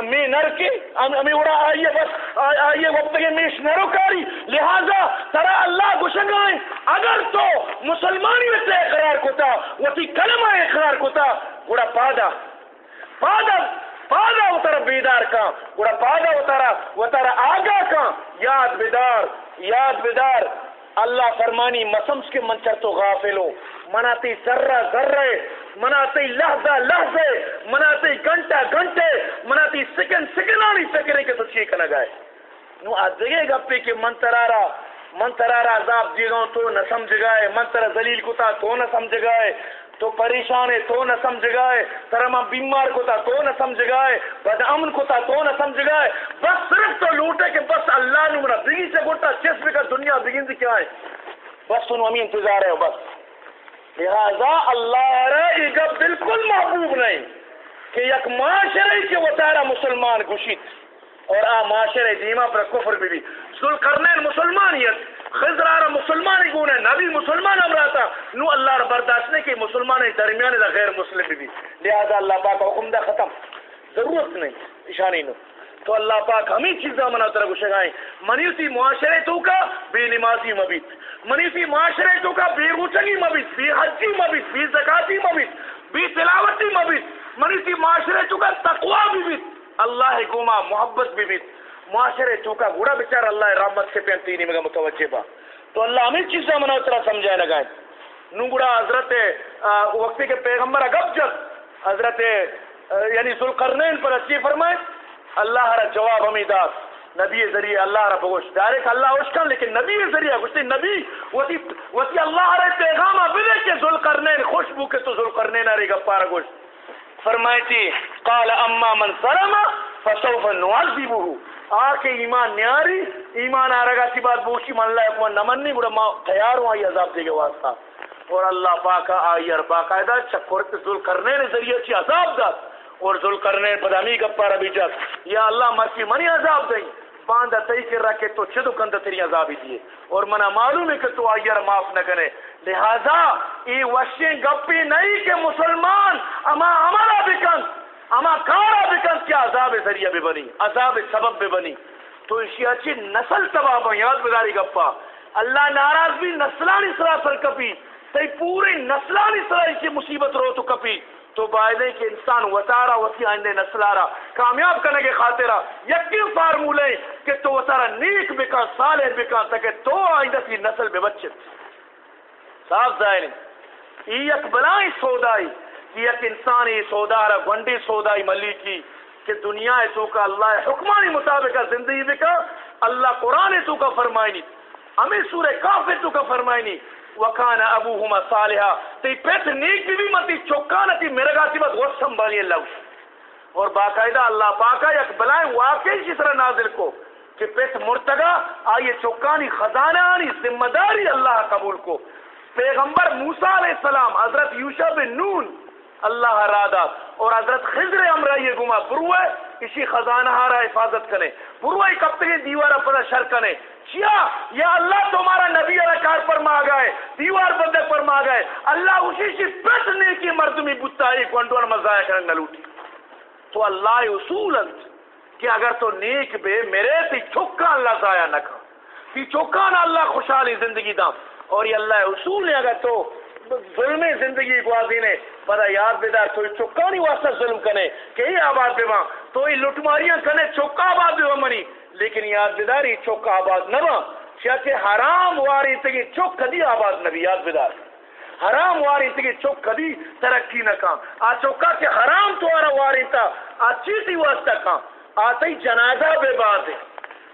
می نرکی، امی وڑا آئیے، بس آئیے وقت کے میش نرکاری لہذا ترا اللہ گشنگائیں اگر تو مسلمانی میں سے اقرار کتا وہ کلمہ اقرار کتا وڑا پادا۔ پادا پادا اتر بیدار کا وڑا پادا اتر اتر آگا کا یاد بیدار یاد بیدار۔ اللہ فرمانی، مسمس کے منچر تو غافلو مناتی ذرہ ذرے مناتی لحظہ لحظے، مناتی گھنٹہ گھنٹے، مناتی سکن سکنانی فکرے کے تو چیک نہ نو آج جگہ گپے کہ من ترارا من ترارا عذاب دیگاں تو نہ سمجھ گئے من ترا ذلیل کو تا تو نہ سمجھ گئے تو پریشان ہے تو نہ سمجھ گئے ترما بیمار کو تو نہ سمجھ گئے بد امن کو تو نہ سمجھ گئے بس صرف تو لوٹے کہ بس اللہ نے بگی سے گوٹا چسپ کا دنیا بگن سے کیا ہے۔ بس سنو، ہمیں انتظار ہے، بس۔ لہذا اللہ رہا بالکل محبوب نہیں کہ یک معاشرے کے وہ تارا مسلمان گشت اور آ معاشرے دیما پر کفر بھی بھی۔ سل کرنے مسلمانیت خضر آرہ مسلمانی گونے، نبی مسلمان امراتا نو اللہ را برداشت نہیں کہ مسلمان درمیان دا غیر مسلم بھی لہذا اللہ پاک حکم دا ختم۔ ضرورت نہیں اشانی نو۔ تو اللہ پاک ہمیں چیزاں منا طرح کو شگائیں معاشرے تو کا، بے نمازی مبیت منیسی معاشرے تو کا بے روچنی مبیت، بے حجی مبیت، بے زکاتی مبیت، بے تلاوتی مبیت منیسی معاشرے تو کا تقوی بھی اللہ حکومہ محبت بھی بیت معاشرے چوکا گوڑا بچار اللہ رحمت سے پینتینی میں متوجہ با۔ تو اللہ ہمیں چیزیں منا اترا سمجھائے لگائیں نونگڑا حضرت وقتی کے پیغمبر اگب جب حضرت یعنی ذوالقرنین پر اچھی فرمائے، اللہ را جواب ہمیں داد۔ نبی ذریعے اللہ را بگوش ڈائریکٹ اللہ اشکن لیکن نبی ذریعے گوشتی نبی وسی اللہ را پیغام بلے کہ ذوالقرنین خوش بو کے تو ذل کرنے ذوالقرنین آرے گپارا گوش فرمائے تھی قال، اما من سلم فسوف نعذبه. آکے ایمان نیاری، ایمان آرگا سی بات بوشی، من اللہ اکمان نمنی بڑا ما تیار ہوں، آئی عذاب دے گے واسطہ۔ اور اللہ پاکا آئی ار باقاعدہ چکورت ذل کرنے نے ذریعہ چی عذاب داد۔ اور ذل کرنے پدامی گپا ربی جات۔ یا اللہ مرکی منی عذاب دیں۔ باندھا تئی کر رکھے تو چھدو کندہ تیری عذابی دیئے۔ اور منا معلوم ہے کہ تو آئی ار معاف نہ کرے۔ لہذا ای وشیں گپی نہیں کہ مسلمان اما ہمارا بکن اما کارا بکن کیا عذاب ذریعہ بھی بنی، عذاب سبب بھی بنی۔ تو اسی اچھی نسل تباہ بن یاد بداری گپا۔ اللہ ناراض بھی نسلانی سرا سر کپی تی پوری نسلانی سرا اسی مصیبت رو تو کپی۔ تو باید کہ انسان وطارا وطی آئندے نسلارا، کامیاب کرنے کے خاطرہ یکی فارمولے کہ تو وطارا نیک بکا صالح بکا تاکہ تو آئندہ سی نسل بے بچت صاف ظاہر ای یک بلائی سودائی کہ ایک انسانی سودا رہا گنڈی سودائی ملی کی کہ دنیا تو کا اللہ حکمانی مطابق زندگی بکا اللہ قرآن تو کا فرمائنی۔ ہمیں سورہ کافر تو کا فرمائنی۔ وکان ابوہما صالحا. تی پیت نیک بھی متی، چوکانا تی میرے گاتی بات غص سنبھالی اللہ اور باقاعدہ اللہ پاکا یک بلائیں واقعی جس طرح نازل کو کہ پیت مرتگا، آئیے چوکانی خزانہ آنی ذمہ داری اللہ قبول کو. پیغمبر موسیٰ علیہ السلام، حضرت یوشا بن نون اللہ رادا اور حضرت خضر امرا یہ گما بروے اسی خزانہ ہارا حفاظت کرے بروے کب تک دیوارا پتہ شر کرے کیا یا اللہ تمہارا نبی کار پر ماں گئے دیوار بندے پر ماں گئے اللہ اسی سے پت نے کی مردمی بتا ایک ونڈور مزایا کرنے نہ لوٹی۔ تو اللہ اصول انت کہ اگر تو نیک بے، میرے تی چکا اللہ ضائع نہ کھا تی چکا نہ اللہ خوشحالی زندگی دا اور یہ اللہ اصول ہے اگر تو ظلم زندگی گوازی نے پدا یاد بیدار تو چکانی واسطہ ظلم کنے، کہ یہ آباد بے ماں، تو یہ لٹماریاں کنے چکا آباد بے منی۔ لیکن یاد بیدار، یہ چکا آباد نہ ماں۔ کہ حرام واری تگی چک کدی آباد نبی یاد بیدار۔ حرام واری تگی چک کدی ترقی نہ کام آ چکا کہ حرام تو آرہ واری تا، آ چیزی واسطہ کام آتی جنازہ بے باز ہے۔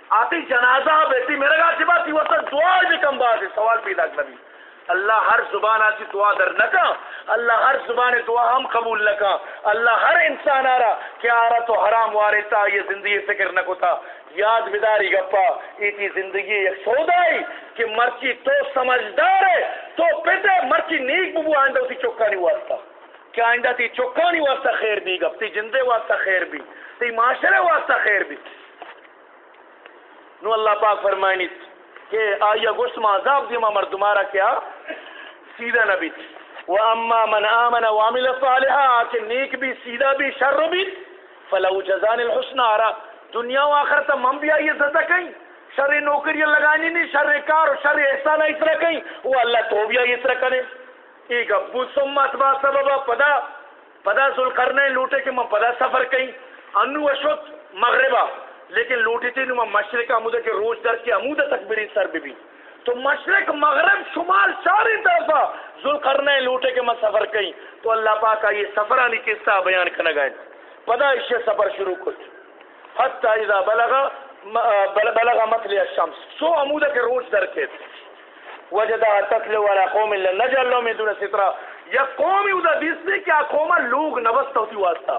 آتی جنازہ بے تی، میرے گا جبا تی واسطہ دعا بھی کم باز ہے، سوال پیدا نبی۔ اللہ ہر زبان آتی دعا در نکا، اللہ ہر زبان دعا ہم قبول نکا۔ اللہ ہر انسان آ رہا کیا آ رہا تو حرام وارے تا، یہ زندگی فکر نکو تا۔ یاد بداری گپا، ایتی زندگی ایک سودائی کہ مرچی تو سمجھدار ہے، تو پیتے مرچی نیک ببو آئندہ اسی چکا نہیں واسطہ۔ کہ آئندہ تی چکا نہیں واسطہ خیر بھی، گپ تی جندے واسطہ خیر بھی، تی معاشرے واسطہ خیر بھی۔ نو اللہ پاک فرمائنی کہ آیا گوشت ما عذاب دیما مردمارا کیا سیدھا نبی۔ و اما من آمن و عمل صالحا آکے نیک بھی، سیدھا بھی، شر بھی۔ فلو جزان الحسن آرا۔ دنیا و آخر آخرتا من بھی آئیے زدہ کہیں۔ شر نوکری لگانی نہیں، شر کار، شر احسان اس طرح کہیں۔ وہ اللہ تو بھی آئیے اس طرح کرے ایک ابو سمت با سببا پدا پدا ذل کرنے لوٹے کہ من پدا سفر کہیں۔ انو اشوت مغربا لیکن لوٹی تھی نو مشرق عمودہ کے روز در کی عمودہ تک بری سر بھی بھی۔ تو مشرق مغرب شمال چاری طرفا ذل کرنے لوٹے کے میں سفر کہیں تو اللہ پاک کا یہ سفر آنی قصہ بیان کرنا گئے۔ پدا اس سے سفر شروع کچھ حتی اذا بلغا بلغا مثل الشمس۔ سو عمودہ کے روز در کے وجدہ تتلو والا قوم اللہ نجل لو من دون سترہ۔ یا قومی ادھا دیسنے کیا قوما لوگ نوستا ہوتی واسطہ۔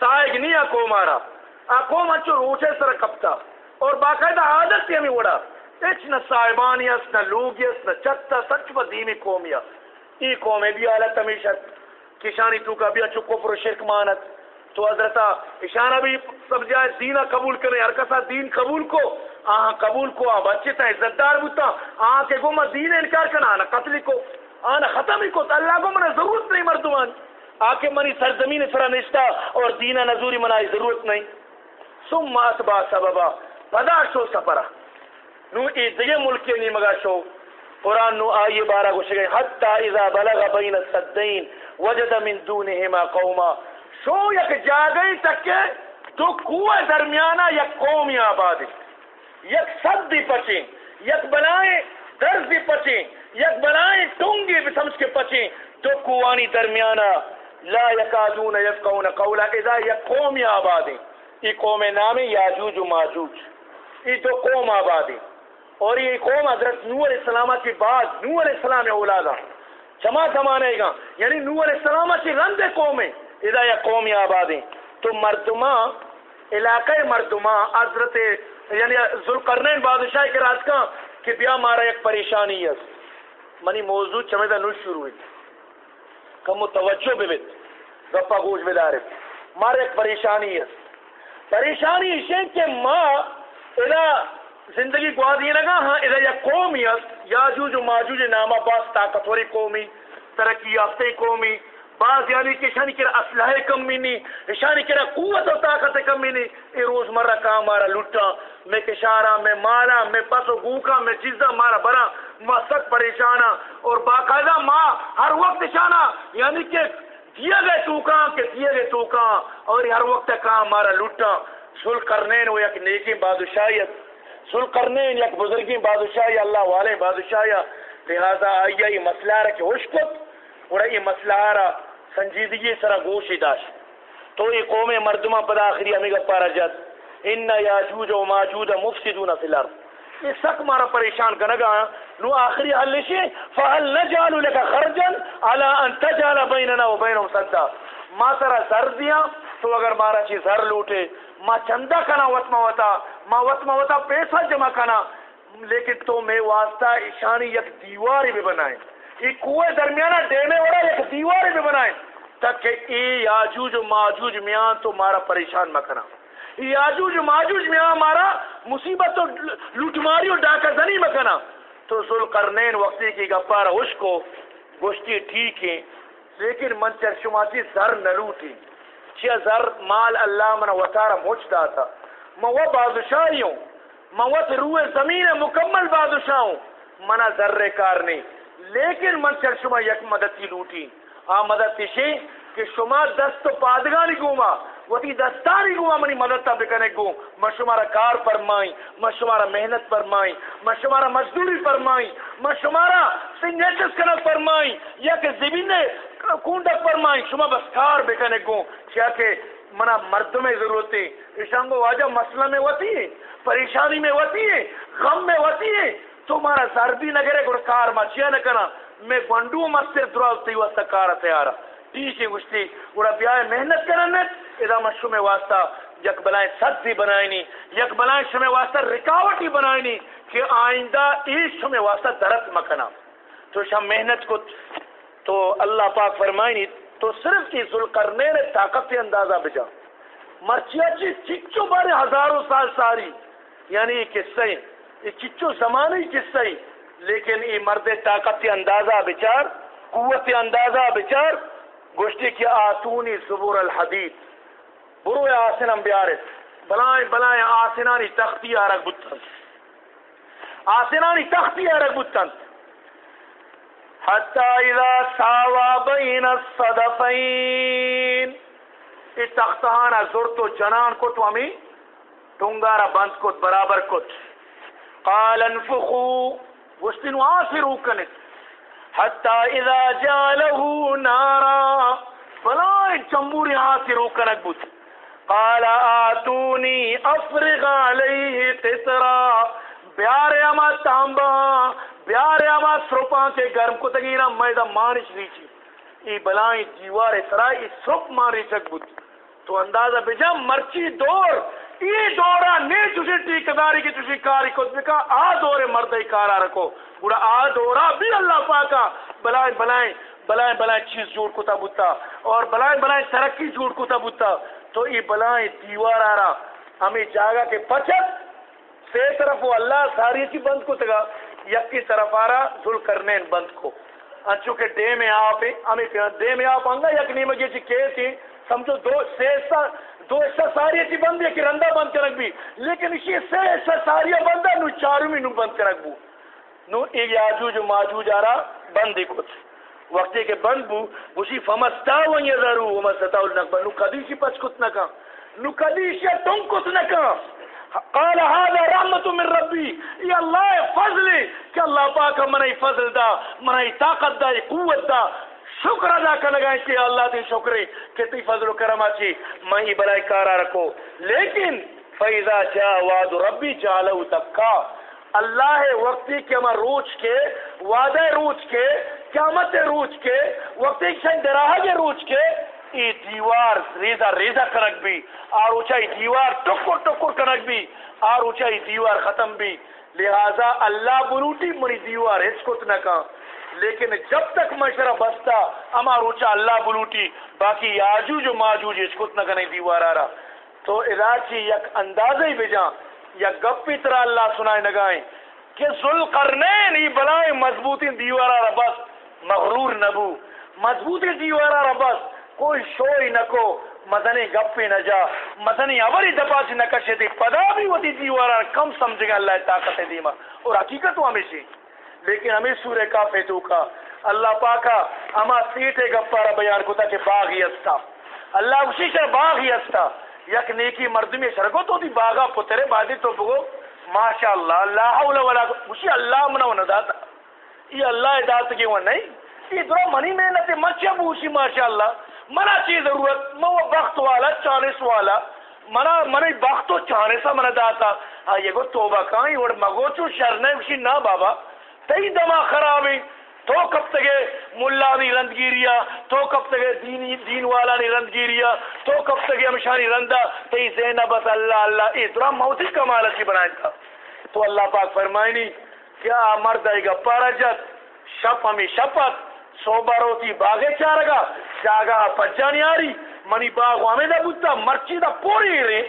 سائگ نہیں قوم آرہا اقوم اچھو روچے سر کپتا۔ اور باقاعدہ عادت تھی ہمیں وڑا۔ اچ نہ صاحبانیس نہ لوگیس نہ چتا سچ و دیمی قومیا ای قومیں بھی آلت ہمیشت کشانی تو کا بھی اچھو کفر و شرک مانت تو حضرتا اشانہ بھی سب جائے دینہ قبول کرے ہر کسا دین قبول کو آہاں قبول کو آہ بچے تا عزت دار بوتا آہاں کے گو میں دین انکار کرنا آنا قتل کو آنا ختم ہی کو تا اللہ کو منہ ضرورت نہیں مردمان آکے منی سرزمین سرا نشتا اور دینہ نظوری منائی ضرورت نہیں ثم اتبع سببا پدا شو سفرا نو ای دیگه ملکی نی مگا شو قرآن نو آئی بارا گوش گئی حتی اذا بلغ بین الصدین وجد من دونهما قوما. شو یک جا جاگئی تکے، دو کوہ درمیانا یک قومی آبادی. یک صدی پچیں یک بنائیں درزی پچیں یک بنائیں ٹونگی بھی سمجھ کے پچیں دو کوانی درمیانا لا یکادون یفقون قولا اذا یک قومی آبادی. ای قوم نام یاجوج و ماجوج. ای دو قوم آبادی. اور یہ قوم حضرت نو علیہ السلام کی بعد نو علیہ السلام اولادا جمع زمانے گا۔ یعنی نو علیہ السلام کی رند قوم ہے اذا یا قوم آبادی تو مردما علاقہ مردما حضرت یعنی ذوالقرنین بادشاہ کے راز کا کہ بیا مارا ایک پریشانی ہے۔ منی موضوع چمیدہ نو شروع ہوئی۔ کم متوجہ بیت گپا گوش بدارے مارا ایک پریشانی ہے۔ پریشانی اسے کہ ماں ادا زندگی گوا دیے لگا ہاں ادا یا قومیت یاجوج و ماجوج نامہ باس طاقتوری قومی، ترقی یافتہ قومی، بعض یعنی کہ شانی کرا اسلحہ کم مینی، شانی کرا قوت و طاقت کم مینی ای روز مرہ کام مارا لٹا، میں کشارا میں مالا، میں پس و گوکا، میں چیزا مارا برا، ماں سک پریشانا اور باقاعدہ ماں ہر وقت شانا یعنی کہ دیا گئے تو کہاں کہ دیا گئے تو کہاں اور ہر وقت کہاں ہمارا لٹا، سل کرنین وہ یک نیکی بادشاہیت سل کرنین یک بزرگی بادشاہی اللہ والے بادشاہی لہذا آئیا یہ مسئلہ رہا کہ ہوشکت اور یہ مسئلہ رہا سنجیدگی سرا گوشی داشت تو یہ قوم مردمہ پدا آخری ہمیں گپا رجت ان یاجوج و ماجود مفسدون فی الارض۔ یہ سک مارا پریشان کنگا ہاں۔ نو آخری حل شی فهل نجعل لك خرجا على ان تجعل بيننا وبينهم سدا۔ ما سرا زر دیا، تو اگر مارا چی زر لوٹے ما چندہ کنا وطما وطا ما وطما وطا پیسہ جمع کنا۔ لیکن تو میں واسطہ اشانی یک دیواری بھی بنائیں۔ یہ کوئے درمیانہ دینے والا یک دیواری بھی بنائیں۔ تک کہ ای یاجوج و ماجوج میان تو مارا پریشان مکنا یاجوج و ماجوج میں ہمارا مصیبت تو لوٹ ماری اور ڈاکہ زنی مکنا تو ذل کرنین وقتی کی گپارا اس کو گوشتی ٹھیک ہے لیکن من چرشماتی زر نلوٹی چیا زر مال اللہ من وطارا موچتا تھا میں وہ بادشاہی ہوں میں وہ روح زمین مکمل بادشاہ ہوں منا ذر کار نہیں۔ لیکن من چل شما یک مدتی لوٹی۔ آ مدد شی کہ شما دست و پادگانی گوما۔ وتی دستانی گوما منی مدد تا بکنے گو۔ ما شمارا کار فرمائی ما شمارا محنت فرمائی ما شمارا مزدوری فرمائی ما شمارا سنگیٹس کنا فرمائی، یا کہ زمین کونڈک فرمائی۔ شما بس کار بکنے گو۔ کیا کہ منا مرد میں ضرورت ہے۔ اشانگو واجہ مسئلہ میں ہوتی ہے۔ پریشانی میں ہوتی ہے۔ غم میں ہوتی ہے۔ تمہارا ضربی نگرے گوڑ کار مچیا نہ کنا۔ میں گنڈو مستے دراؤتی واسطہ کار تیارا۔ ٹھیک گشتی گوڑا بیائے محنت کرنے ادا مشو میں واسطہ، یک بلائیں سدی بنائنی، یک بلائیں شمع واسطہ رکاوٹی بنائنی کہ آئندہ اس شمع واسطہ درد مکنا۔ تو شم محنت کو تو اللہ پاک فرمائنی، تو صرف کی ذوالقرنین نے طاقت سے اندازہ بجا۔ مرچیا چی چچو بارے ہزاروں سال ساری یعنی یہ قصہ قصے یہ چچو زمانے قصے لیکن یہ مرد طاقت سے اندازہ بچار، قوت اندازہ بچار۔ گوشتی کی آتونی زبور الحدید۔ برو آسنم بیارت بلائیں بلائیں آسنانی تختی آرک بتن آسنانی تختی آرک بتن حتی اذا ساوا بین الصدفین۔ ای تختہانا زرت و جنان کو تو ہمیں۔ ٹنگارا بند کت برابر کت قال انفخو وستنو آسرو کنت حتی اذا جالہو نارا۔ فلائن چمبوری آسرو کنک بود۔ قال آتونی افرغ علیہ قطرہ بیارے اما تامبا بیارے اما سروپاں کے گرم کو تگینا میدہ مانش نیچی۔ ای بلائیں دیوار سرائی سرپ ماری چک بود۔ تو اندازہ بجا مرچی دور۔ ای دورا نے تجھے ٹیکداری کی تجھے کاری کو بکا۔ آ دورے مردی کارا رکھو۔ بڑا آ دورا بھی اللہ پاکا۔ بلائیں بلائیں بلائیں بلائیں چیز جوڑ کتا بوتا اور بلائیں بلائیں ترقی جوڑ کتا بوتا تو ای بلائیں دیوار آرا۔ ہمیں جاگا کے پچت سے طرف وہ اللہ ساری چی بند کو تگا۔ یک کی طرف آرا ذل کرنے بند کو۔ ہاں، انچو کے دے میں آپ ہمیں دے میں آپ آنگا۔ یک نیمگی چی کے تھی سمجھو، دو سے دو ایسا ساری چی بند ہے کہ رندہ بند کرک بھی۔ لیکن اسی سے ایسا ساری بند ہے نو چاروں میں نو بند کرک بو۔ نو ایک یاجوج و ماجوج آرا بند ہی کچھ وقتی کے بند بو، بوشی فمستاو یذرو ومستاو لنکبا نو قدیشی پچ کت نکا. نو قدیشی تم کت نکا. قال هذا رحمت من ربی. یہ اللہ فضل کہ اللہ پاک منی فضل دا، منی طاقت دا، قوت دا. شکر ادا کر لگائیں کہ اللہ تی شکر کہ تی فضل و کرم اچھی میں ہی بلائی کارا رکھو لیکن فیضا جا وعد ربی جالو تکا اللہ وقتی کہ ہمیں روچ کے، وعدہ روچ کے، قیامت روچ کے وقتی کہ دراہ کے روچ کے، ای دیوار ریزا ریزا کنک بھی، اور اونچائی دیوار ٹکر ٹکر کنک بھی، اور اونچائی دیوار ختم بھی۔ لہذا اللہ بلوٹی منی دیوار ہچ کت نہ کہاں۔ لیکن جب تک مشرہ بستا اما روچا اللہ بلوٹی باقی یاجوج و ماجوج، اس کت نہ کنے دیوار آ رہا۔ تو ادا چی یک اندازہ ہی بجا یا گپی طرح اللہ سنائے نگائیں کہ ذل قرنین ہی بلائیں مضبوطی دیوار آ رہا بس مغرور نبو۔ مضبوطی دیوار آ رہا بس کوئی شوئی نکو مدنی گپی نہ جا مدنی اوری دپا سے نکشے دی، پدا بھی وہ دی دیوار کم سمجھے گا اللہ طاقت دیما۔ اور حقیقت وہ ہمیشہ لیکن ہمیں سورہ کافے تو کا۔ اللہ پاکا اما سیٹے گپارا بیان کو تھا کہ باغ ہی استا اللہ اسی شر باغ ہی استا یک نیکی مردمی شرکو تو دی باغا پترے بادی تو بگو ماشاء اللہ لا حول ولا اسی اللہ منو نداتا یہ اللہ ادات کی وہ نہیں۔ یہ درو منی محنت مچیا بوشی ماشاء اللہ منا چیز ضرورت، مو بخت والا، چالیس والا۔ منا، منی بخت و چانسا منا داتا۔ ہاں یہ گو توبہ کائیں، اور مگو چو شرنے وشی نا بابا۔ تی دما خرابی۔ تو کب تک ملا نی رندگیریا تو کب تک دینی دین والا نی رندگیریا تو کب تک ہمشانی رندا تی زینب اللہ اللہ ای درا موتی کمال کی بنائیں تھا تو اللہ پاک فرمائنی کیا مرد آئے گا پارجت شپ ہمیں شپت سو بارو تی باغے چارگا جاگا پجانی آری منی باغ ہمیں دا بودتا مرچی دا پوری رے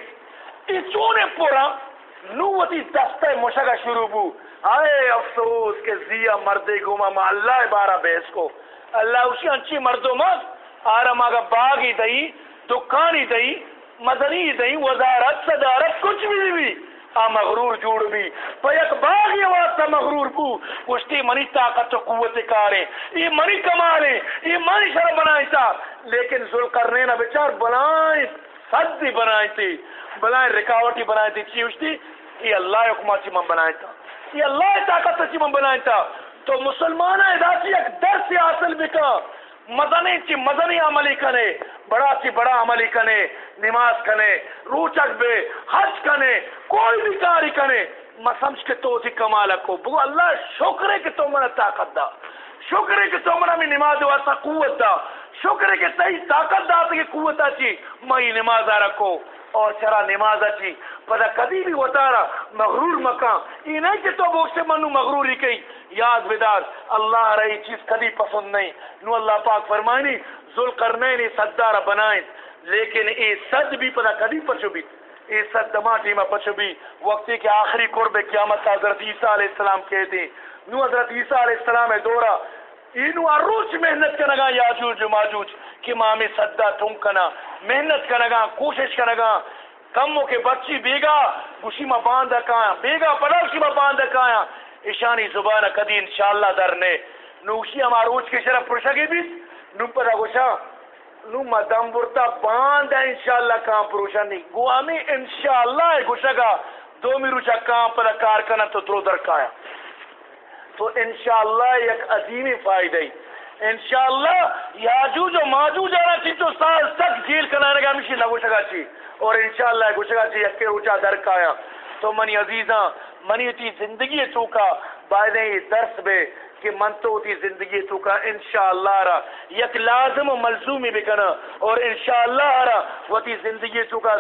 ای چونے پورا نووتی دستے مشگا شروع بو۔ آئے افسوس کہ زیا مردے گوما ما اللہ بارا بیس کو۔ اللہ اسی انچی مردو مد آرم آگا باغی دئی دکانی دئی مدنی دئی وزارت صدارت کچھ بھی بھی۔ آ مغرور جوڑ بھی۔ پا یک باغی واسطہ مغرور بو۔ کشتی منی طاقت و قوت کاریں یہ منی کمالیں یہ منی شر بنائیں تا۔ لیکن ذل کرنے نا بچار بنائیں صد دی بنائیں تھی بنائیں رکاوٹی بنائیں تھی چیوشتی یہ اللہ حکمہ چی من بنائیں تا۔ یہ اللہ طاقت جی چی من بنائیں تا۔ تو مسلمان ادا جی چی ایک درس حاصل بکا مدنی چی مدنی عملی کنے۔ بڑا چی بڑا عملی کنے۔ نماز کنے۔ روچک بے۔ حج کنے۔ کوئی بھی کاری کنے۔ ما سمجھ کے تو تھی کمالا کو۔ بگو اللہ شکر ہے کہ تو منا طاقت دا۔ شکر ہے کہ تو منا میں نماز واسا قوت دا۔ شکر ہے کہ تہی طاقت دا کہ قوت دا چی۔ مئی نماز آ رکھو۔ اور چرا نماز اچھی۔ پدا کدی بھی وطارا مغرور مکان یہ نہیں کہ تو بوک سے منو مغروری کئی یاد بدار اللہ رہی چیز کدی پسند نہیں۔ نو اللہ پاک فرمائنی ذل کرنین صدار بنائیں۔ لیکن اے صد بھی پدا کدی پچو بھی۔ اے صد دما ٹیمہ پچو بھی۔ وقتی کے آخری قرب قیامت حضرت عیسیٰ علیہ السلام کہتے ہیں۔ نو حضرت عیسیٰ علیہ السلام ہے دورا اینو اروچ محنت کنگا یاجوج و ماجوج کہ مامی صدہ تم کنا، محنت کنگا، کوشش کنگا، کمو کے بچی بیگا، گوشی ما باندھا کایا، بیگا پڑوشی ما باندھا کایا اشانی زبان کدی انشاءاللہ درنے نوشی ہمارا روچ کے شرف پرشگی بھی نو پڑا گوشا نو مدام برتا باندھا انشاءاللہ کام پروشا نہیں۔ گوامی انشاءاللہ گوشگا دو می روچا کام پر کار کنا تو ترو در کایا۔ تو انشاءاللہ یک عظیمی فائدہ ہی انشاءاللہ یاجوج و ماجوج آنا چی تو سال تک جیل کنانے گا مشی نگو شگا چی اور انشاءاللہ گو شگا چی یک کے روچا در کایا۔ تو منی عزیزاں، منی تی زندگی تو کا بائدیں درس بے کہ من تو تی زندگی تو کا انشاءاللہ را یک لازم و ملزومی بکنا اور انشاءاللہ را وہ تی زندگی تو کا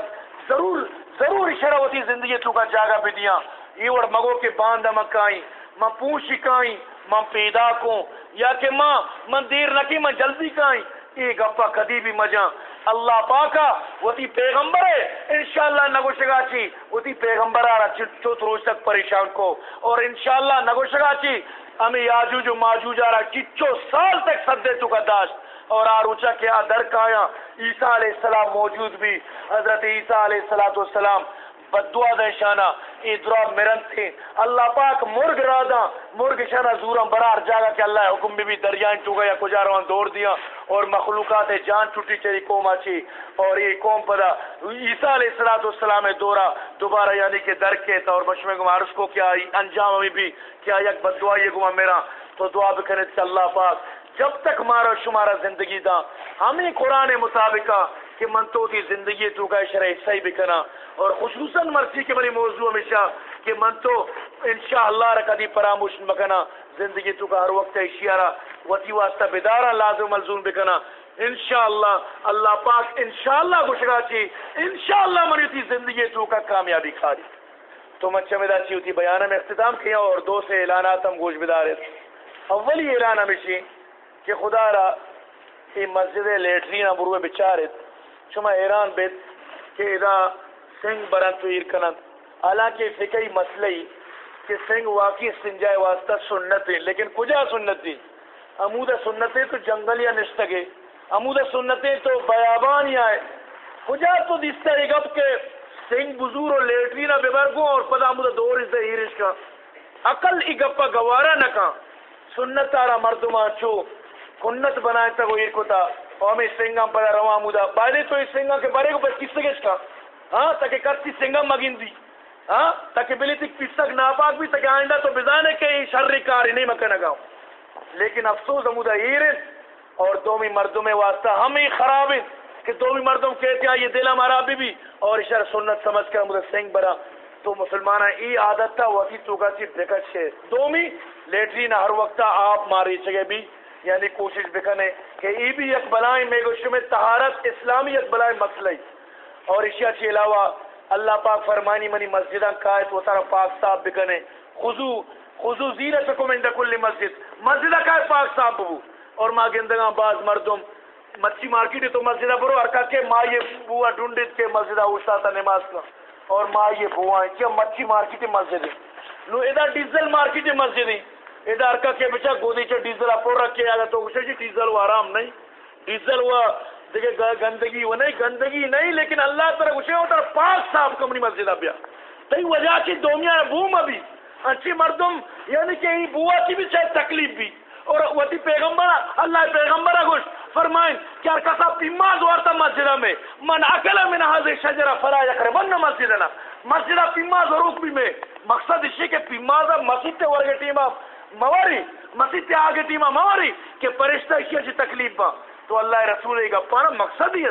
ضرور ضرور شرع وہ تی زندگی تو کا جاگا بھی دیا۔ یہ وڑ مگو کے باندہ مکائیں من پوشی کائیں من پیدا کوں، یا کہ ماں من دیر نکی من جلدی کائیں۔ یہ گپا کدی بھی مجاں۔ اللہ پاکا وہ تی پیغمبر ہے۔ انشاءاللہ نگو شگا چی وہ تی پیغمبر آرہا چوت روز تک پریشان کو۔ اور انشاءاللہ نگو شگا چی ہمیں یاجوج و ماجوج آرہا چچو سال تک صدے تو کا داشت اور آروچا کیا در کایا عیسیٰ علیہ السلام موجود بھی۔ حضرت عیسیٰ علیہ السلام بدعا دے شانا ای درا مرن تھی اللہ پاک مرگ رادا مرگ شانا زورا برار جاگا کہ اللہ حکم بھی بھی دریائیں ٹوگا یا کجا روان دور دیا۔ اور مخلوقات جان چوٹی چری قوم آچی۔ اور یہ قوم پدا عیسیٰ علیہ السلام دورا دوبارہ یعنی کہ در کے اور بشمے گمارس کو کیا انجام بھی بھی کیا یک بدعا یہ گما میرا۔ تو دعا بکنے تھی اللہ پاک جب تک مارا شمارا زندگی دا، ہمیں قرآن مطابقہ کہ من تو تھی زندگی تو کا شرح صحیح بکنا۔ اور خصوصاً مرضی کے منی موضوع ہمیشہ کہ من تو انشاءاللہ رکھا دی پراموش مکنا، زندگی تو کا ہر وقت اشیارہ وطی واسطہ بیدارہ لازم ملزوم بکنا۔ انشاءاللہ اللہ پاک انشاءاللہ گشگا چی انشاءاللہ منی تھی زندگی تو کا کامیابی کھاری۔ تو من چمیدہ چی ہوتی بیانہ میں اختتام کیا اور دو سے اعلانات ہم گوش بدارت اولی اعلان ہمیشی کہ خدا را یہ مسجد لیٹرین بروے بچارت شما ایران بیت کہ ادا سنگ برن تو ایر کنن حالانکہ فکری مسئلہ ہی کہ سنگ واقعی سنجائے واسطہ سنت ہیں لیکن کجا سنت دی امودہ سنتیں تو جنگل یا نشتگے امودہ سنتیں تو بیابان یا ہے کجا تو دیستا ہے گب کہ سنگ بزور اور لیٹری لیٹرینا ببرگو اور پدا امودہ دور اس دے ہیرش کا۔ عقل ای گپا گوارا نکا سنت آرہ مردمان چو کنت بنائے تا وہ ایر کو تا اور ہمیں سنگا پڑا روا مودا پہلے تو اس سنگا کے بڑے کو بس کس سے کا ہاں تاکہ کرتی سنگا مگین دی۔ ہاں تاکہ بلی تک پسک ناپاک بھی، تاکہ آئندہ تو بزانے کے شر کاری نہیں مکہ نگاو لیکن افسوس ہمودا ایرن اور دومی مردوں میں واسطہ ہم ہی خراب ہیں کہ دومی مردوں کہتے ہیں، یہ دل ہمارا بھی بھی، اور اشار سنت سمجھ کر ہمودا سنگ برا۔ تو مسلمانہ ای عادت تھا وہ اسی توکا سی بکت شے۔ دومی لیٹرین ہر وقت آپ ماری چگے بھی۔ یعنی کوشش بکنے کہ ای بھی یک بلائیں میں گوشت میں تہارت اسلامی یک بلائیں مسئلہ اور اشیاء چی علاوہ اللہ پاک فرمانی منی مسجدہ کائت وہ سارا پاک صاحب بکنے خضو خضو زینتکم اندہ کل مسجد۔ مسجدہ کائت پاک صاحب بو۔ اور ماں گندگاں باز مردم۔ مچھی مارکیٹ ہے تو مسجدہ برو ارکا کے ماں یہ بوا ڈھونڈت کے مسجدہ اوشتا تھا نماز کا۔ اور ماں یہ بوائیں کیا مچھی مارکیٹ ہے مسجد ہے۔ نو ادھا ڈیزل مارکیٹ ہے مسجد ہے۔ ادھر کا کے بچا گودی چا ڈیزل اپور رکھے، آگا تو اسے جی ڈیزل وہ آرام نہیں۔ ڈیزل وہ دیکھے گندگی وہ نہیں، گندگی نہیں، لیکن اللہ طرح اسے ہوتا پاک صاحب کمنی مسجد ابیا تی وجہ چی دومیاں بوم ابھی۔ انچی مردم یعنی کہ یہ بوا کی بھی چاہے تکلیف بھی۔ اور وتی پیغمبر، اللہ پیغمبر گوش فرمائیں، کہ ہر کسا پیما زورتا مسجدہ میں۔ من اکل من هذه الشجره فلا يقربن مسجدنا۔ مسجدہ پیما ضرور بھی میں۔ مقصد اسی کہ پیما دا مسجد تے ورگے ٹیما مواری، مسجد تے آگے ٹیما مواری، کہ فرشتہ اسی اچھی تکلیف با۔ تو اللہ رسول کا پانا مقصد ہی ہے۔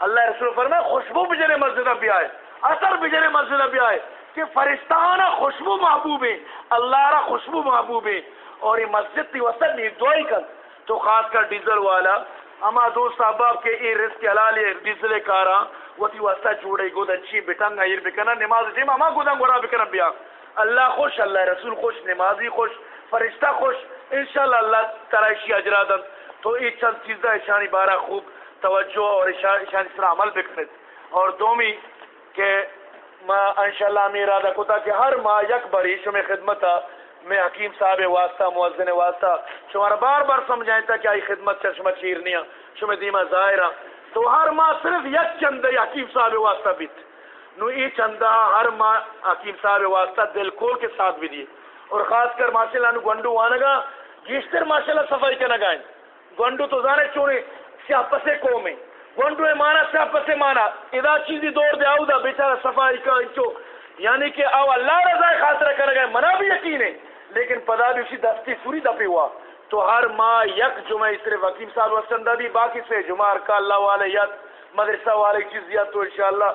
اللہ رسول فرمائے خوشبو بجرے مسجدہ بھی آئے، اثر بجرے مسجدہ بھی آئے کہ فرشتانہ خوشبو محبوب ہیں، اللہ را خوشبو محبوب ہیں۔ اور یہ مسجد تھی، وسط نہیں دعائی کر تو خاص کر ڈیزل والا اما دوست احباب کے ای رزق حلال ڈیزل کارا وہ تی واسطہ چوڑے، گود اچھی، بٹنگ ایر بکنا نماز ٹیم اما گودن گورا بکنا بیا۔ اللہ خوش، اللہ رسول خوش، نمازی خوش، فرشتہ خوش۔ انشاءاللہ اللہ ترائشی اجرادن تو یہ چند چیزیں اشانی بارہ خوب توجہ اور اشانی سر عمل بکنت اور دومی کہ ما انشاءاللہ می ارادہ کتا کہ ہر ماہ یک بری شمی خدمت میں حکیم صاحب واسطہ موزن واسطہ شمارا بار بار سمجھائیں تا کہ آئی خدمت چشمہ چیرنیا شمی دیمہ ظاہرہ۔ تو ہر ماہ صرف یک چندہ حکیم صاحب واسطہ بیت۔ نو ای چندہ ہر ماہ حکیم صاحب واسطہ دل کھول کے ساتھ بھی دیئے۔ اور خاص کر ماشاءاللہ نو گنڈو وانگا گیشتر ماشاءاللہ صفائی کے نگائیں۔ گنڈو تو زانے چونے سیاہ پسے کومیں گنڈو مانا سیاہ پسے مانا۔ ادا چیزی دور دے، آؤ دا بیچارہ صفائی کا انچو۔ یعنی کہ او اللہ رضا خاطر کر گئے منا بھی یقین ہے۔ لیکن پدا بھی اسی دستی سوری دفی ہوا۔ تو ہر ماہ یک جمعہ صرف حکیم صاحب وسندہ بھی باقی سے جمعہ کا اللہ والے یت مدرسہ والے چیز یا تو انشاءاللہ۔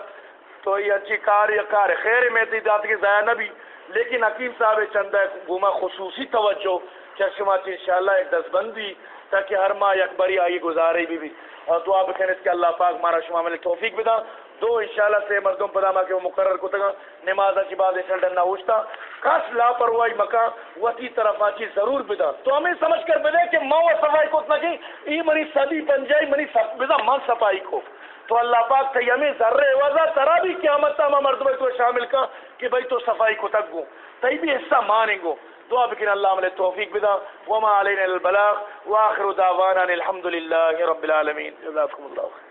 تو یہ اچھی کار یا کار خیر میں تھی ذات کی ضائع نہ بھی۔ لیکن حکیم صاحب چندہ گھوما خصوصی توجہ، چشمہ چی انشاءاللہ ایک دس بندی تاکہ ہر ماہ یک بری آئی گزارے بھی بھی۔ اور دعا بکھنے اس کے اللہ پاک مارا شما میں توفیق بھی دا دو انشاءاللہ سے مردوں پداما کے وہ مقرر کو تگا نمازہ کی بعد انشاءاللہ ڈننا ہوشتا کس لا پروائی مکا وطی طرف ضرور بدا تو ہمیں سمجھ کر بدے کہ ماں و صفائی کو اتنا کی۔ ای منی صدی بن جائی منی بدا من صفائی کو۔ تو اللہ پاک تی ہمیں ذرے وضا ترا بھی قیامت تا ہمیں مردوں تو شامل کا کہ بھئی تو صفائی کو تک گو۔ تی بھی حصہ مانیں گو۔ دعا بکن اللہ علیہ توفیق بدا وما علینا البلاغ وآخر دعوانا الحمدللہ رب العالمین جزاکم اللہ خیر